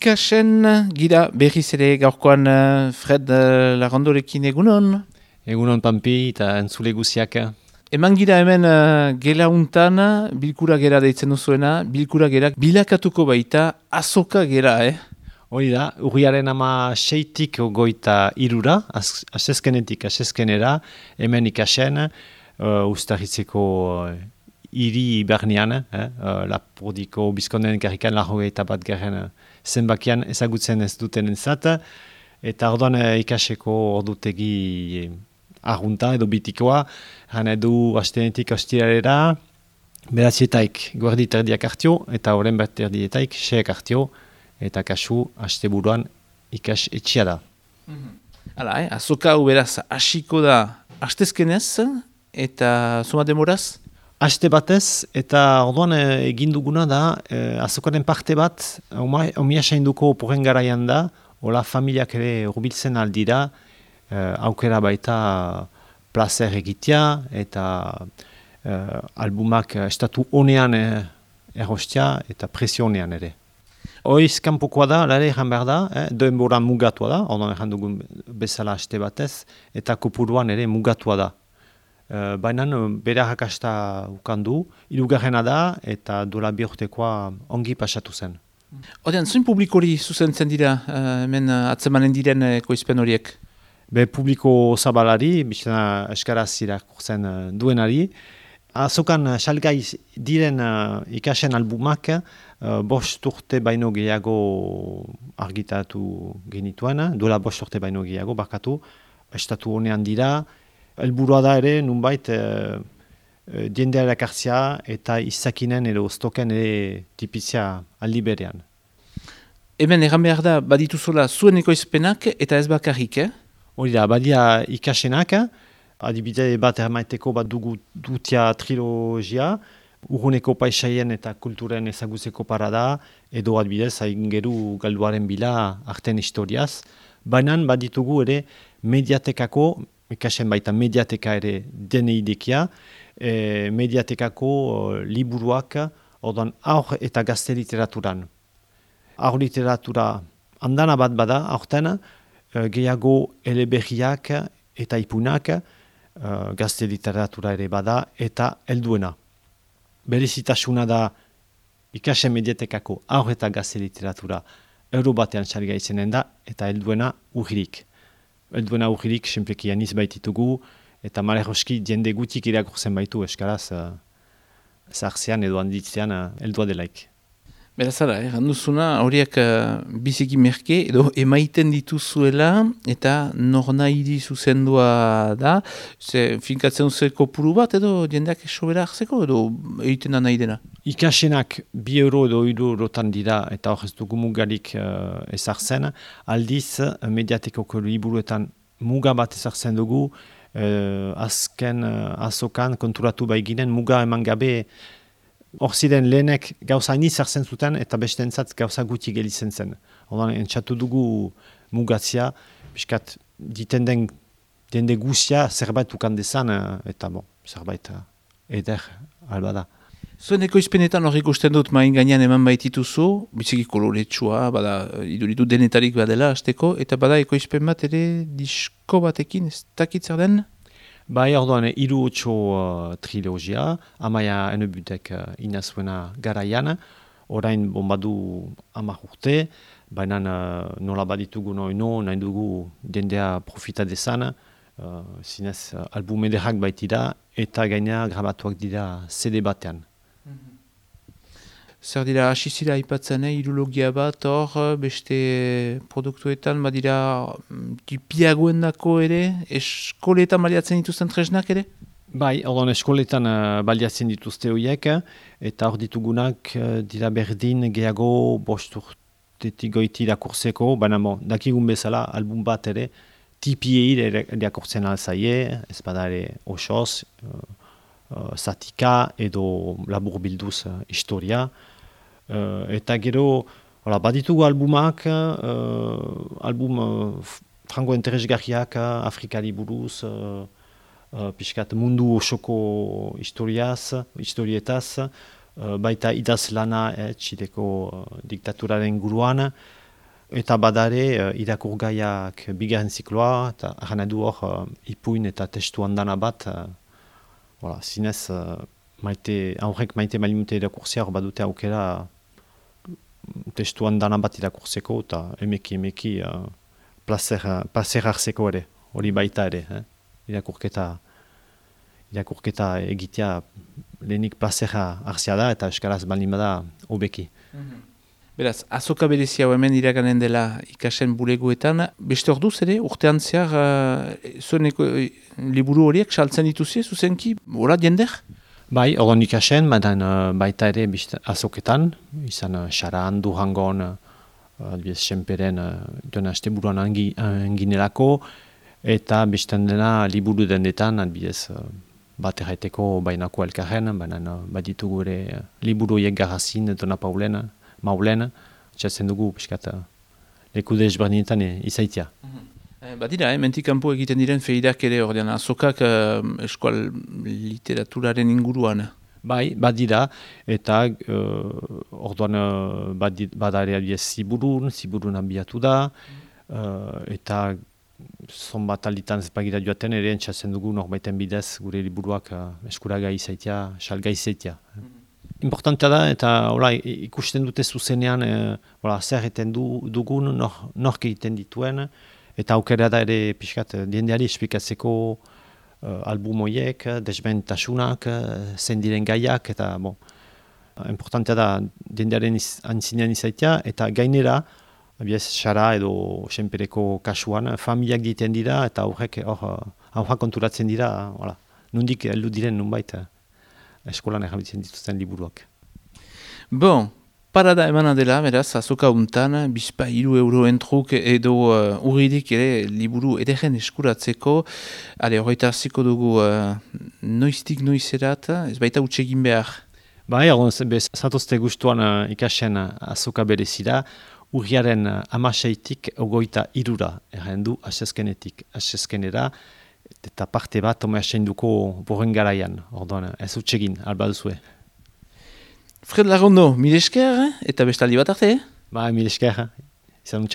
ikasen gira berriz ere gaurkoan uh, Fred uh, Larandorekin egunon? Egunon Pampi eta entzule guziak. Eman gira hemen uh, gela untan, bilkura gera deitzen duzuena, bilkura gera bilakatuko baita azoka gera, eh? Hori da, urriaren ama seitik goita irura, aseskenetik aseskenera, hemen ikasen, uh, ustaritzeko uh, iri bernian, eh? uh, lapordiko bizkonden karrikan lahoge eta bat garen zenbakian ezagutzen ez duten entzat, eta orduan eh, ikaseko ordutegi eh, argunta edo bitikoa, gana edu astenetik ostirarera, beratzietaik guardi terdiak hartio, eta horren bat terdietaik seek hartio, eta kasu asteburuan ikas etxia da. Mhm. Hala, eh? azoka beraz hasiko da astezkenez, eta zuma demoraz? Aste batez, eta orduan eh, egin duguna da, eh, azokaren parte bat, omia duko porren garaian da, hola familiak ere urbiltzen aldira, eh, aukera baita placer egitea, eta eh, albumak estatu honean eh, erostia, eta presio honean ere. Hoiz kanpokoa da, lare egan behar da, eh, doen boran mugatua da, orduan egan dugun bezala aste batez, eta kopuruan ere mugatua da. Uh, Baina bere hakasta ukandu, irugarrena da eta dola bihurtekoa ongi pasatu zen. Odean, zuen publikori zuzentzen dira, uh, hemen uh, atzemanen diren uh, koizpen horiek? Be publiko zabalari, biztena eskaraz irakurtzen uh, duenari. Azokan salgai diren uh, ikasen albumak uh, bost urte baino gehiago argitatu genituen, duela bost urte baino gehiago, bakatu, estatu honean dira, helburua da ere, nunbait, e, e, diendea erakartzia eta izakinen edo stoken ere tipizia aldi berean. Hemen egan behar da, badituzola zuen ekoizpenak eta ez bakarrik, eh? Hori da, badia ikasenak, adibide bat ermaiteko bat dugu dutia trilogia, uruneko paisaien eta kulturen ezagutzeko parada, edo adibidez, hain geru galduaren bila arten historiaz, baina baditugu ere mediatekako ikasen baita mediateka ere dene idekia, e, mediatekako liburuak, ordan aur eta gazte literaturan. Aur literatura andana bat bada, aurten, e, gehiago eleberriak eta ipunak, e, gazte literatura ere bada, eta helduena. Berezitasuna da ikasen mediatekako aur eta gazte literatura euro batean txarga izanen da, eta helduena urrik elduen aurririk senpleki aniz baititugu, eta mare joski jende gutik irakurtzen baitu eskaraz uh, zartzean edo handitzean uh, eldua delaik. Berazara, eh, handuzuna horiak uh, biziki merke edo emaiten dituzuela eta norna hiri zuzendua da. Ze, finkatzen zuzeko puru bat edo jendeak esobera hartzeko edo egiten da nahi dena? Ikasenak bi euro edo iru rotan dira eta hor ez dugu mugarik uh, ezartzen. Aldiz, mediateko liburuetan muga bat ezartzen dugu. Uh, azken uh, azokan konturatu baiginen muga eman gabe hor ziren lehenek gauza iniz hartzen zuten eta beste entzat gauza guti gelitzen zen. Hordan, entzatu dugu mugatzia, biskat diten den dende guzia zerbait ukan dezan eh, eta bon, zerbait eh, eder alba da. Zuen ekoizpenetan hori ikusten dut main gainean eman baitituzu, biziki koloretsua, bada, iduritu denetarik badela azteko, eta bada ekoizpen bat ere disko batekin, ez dakitzer den? Bai, orduan, iru otxo uh, trilogia, amaia enebutek uh, inazuena garaian, orain bombadu amak urte, baina uh, nola baditugu noino, nahi dugu dendea profita dezan, uh, zinez uh, album ederrak baitira, eta gaina grabatuak dira CD batean. Zer dira, asizira ipatzen, eh, irologia bat, hor, beste produktuetan, badira, mm, tipiagoen dako ere, eskoletan baliatzen dituzten tresnak ere? Bai, ordon eskoletan uh, baliatzen dituzte horiek, eta hor ditugunak uh, dira berdin gehiago bosturtetik goiti irakurseko, baina mo, dakigun bezala, album bat ere, tipiei irakurtzen alzaie, ez bada ere osoz, uh, uh, zatika edo labur bilduz uh, historia, eta gero, hola, baditugu albumak, uh, album uh, frango interesgarriak Afrikari buruz, uh, uh, piskat mundu osoko historiaz, historietaz, uh, baita idaz lana eh, txileko uh, diktaturaren guruan, eta badare uh, irakurgaiak bigarren zikloa, eta gana du hor uh, ipuin eta testu handana bat, uh, voilà, zinez uh, maite, aurrek maite malimute irakurzia hor badute aukera testu handana bat irakurzeko eta emeki emeki uh, placer, placer hartzeko ere, hori baita ere, eh? irakurketa irakurketa egitea lehenik plazera hartzia da eta eskaraz balima da obeki. Mhm. Beraz, azoka berezia hemen iraganen dela ikasen bulegoetan, beste orduz ere, urtean zehar, uh, zuen uh, liburu horiek saltzen dituzie, zuzenki, hola jender? Bai, ordon ikasen, badan uh, baita ere biste, azoketan, izan uh, xaran, duhangon, uh, adibidez, senperen, uh, duena este buruan angi, anginelako, eta beste dena liburu dendetan, uh, bat erraiteko bainako elkarren, baina baditugu ere uh, liburu horiek garrazin, dona paulena, maulen, txatzen dugu, piskat, leku desberdinetan izaitia. Mm Badira, eh, mentik kanpo egiten diren feidak ere ordean, azokak uh, eskual literaturaren inguruan. Bai, badira, eta uh, orduan uh, badarea biez ziburun, ziburun abiatu da, uh, eta zon bat alitan zepagira joaten ere entzatzen dugu norbaiten bidez gure liburuak uh, eskuraga izaitia, salga izaitia. Mm importantea da, eta hola, ikusten dute zuzenean e, hola, zer egiten du, dugun, nor, nork egiten dituen, eta aukera da ere pixkat diendeari esplikatzeko uh, albumoiek, desbentasunak, uh, zen diren gaiak, eta bon, importantea da diendearen iz, antzinean izaitia, eta gainera, abiez, xara edo senpereko kasuan, familiak egiten dira, eta aurrek hor konturatzen dira, hola, nundik heldu diren nunbait eskolan errabitzen dituzten liburuak. Bon, parada emana dela, beraz, azoka untan, bizpa iru euro entruk edo uh, urridik ere liburu ederen eskuratzeko, ale horreita ziko dugu uh, noiztik noizerat, ez baita utxegin behar. Bai, zatozte guztuan uh, ikasen uh, azoka berezida, urriaren uh, amaseitik ogoita irura, errendu aseskenetik, aseskenera, eta parte bat ome asenduko borren garaian, orduan, ez utxegin, alba duzue. Fred Lagondo, mil esker, eta bestaldi bat arte? Ba, mil esker, izan